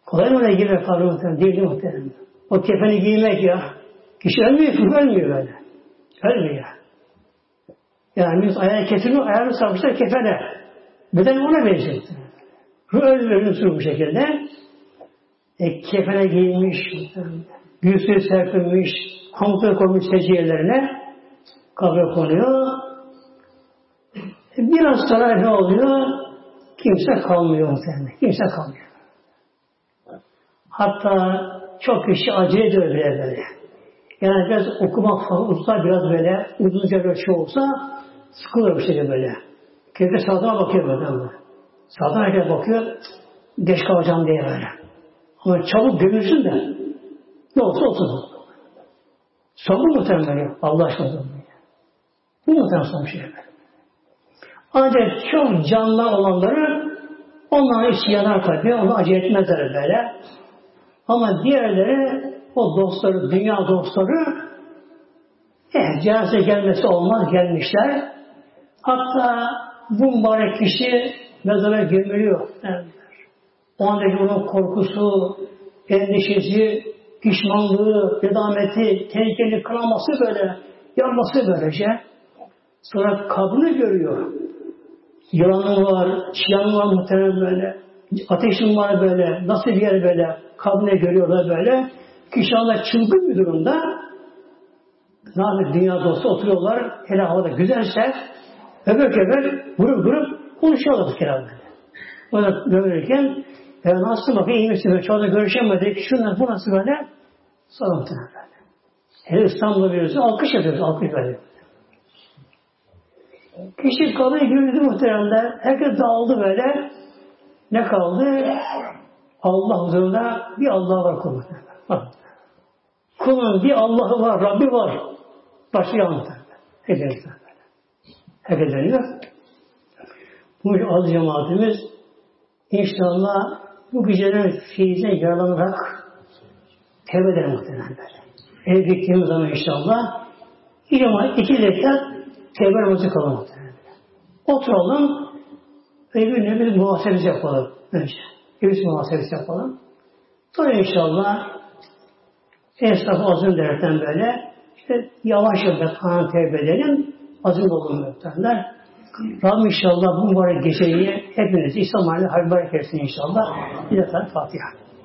Kolay mı öyle girmek kabri muhterem? Değil muhterem. O kefeni giymek ya. Kişi ölmüyor ki, ölmüyor böyle. Ölmüyor. Yani biz ayağı kesiliyor, ayağını sarmışlar kefene. Beden ona benziyor. Ruh ölmüyor bu şekilde. E, kefene giyinmiş, gülsüz serpilmiş, hamutları koymuş secde yerlerine kabre konuyor. Biraz sonra ne oluyor? Kimse kalmıyor muhtemelen. Kimse kalmıyor. Hatta çok kişi acele ediyor bile böyle. Yani biraz okumak falan uzsa biraz böyle uzunca bir şey olsa sıkılır bir şey böyle. Kendi sağdan bakıyor böyle. Sağdan herkes bakıyor. Geç kalacağım diye böyle. Ama çabuk gömülsün de ne olsa olsun. Sabır muhtemelen böyle. Allah aşkına. Bu muhtemelen son şey. Ancak çok canlı olanları onların içi yanar tabii. Onu acı etmezler böyle. Ama diğerleri o dostları, dünya dostları eh, cenaze gelmesi olmaz gelmişler. Hatta bu mübarek kişi mezara gömülüyor. Derler. O andaki onun korkusu, endişesi, pişmanlığı, nedameti, tehlikeli kılaması böyle, yanması böylece. Sonra kabını görüyor. Yılanı var, çıyanı var muhtemelen böyle. Ateşin var böyle. Nasıl bir yer böyle. Kabine görüyorlar böyle. Kişi anda çılgın bir durumda. Ne? Dünya dostu oturuyorlar. Hele havada güzelse öbür öbür vurup vurup konuşuyorlar bu kere. Orada dövülürken e, nasıl bakın iyi misin? Şu anda görüşemedik. Şunlar bu nasıl böyle? Muhtemelen böyle. Hele İstanbul'da biliyoruz. Alkış yapıyoruz. Alkış böyle. Kişi kabrı gördü muhteremler. Herkes dağıldı böyle. Ne kaldı? Allah huzurunda bir Allah var kulun. Kulun bir Allah'ı var, Rabbi var. Herkes böyle. Herkes dönüyor. Bu az cemaatimiz inşallah bu gecelerin feyizine yaralanarak tevbe eder muhtemelen böyle. Eve gittiğimiz zaman inşallah iki, iki rekat tevbe namazı kılalım. Oturalım ve bir nevi muhasebesi yapalım önce. Bir muhasebesi yapalım. Sonra inşallah esnafı azın derken böyle işte yavaş yavaş kanan tevbe edelim. Azın olun muhtemelen. Rabbim inşallah bu mübarek geceyi hepiniz İslam aile hayırlar etsin inşallah. Bir defa Fatiha.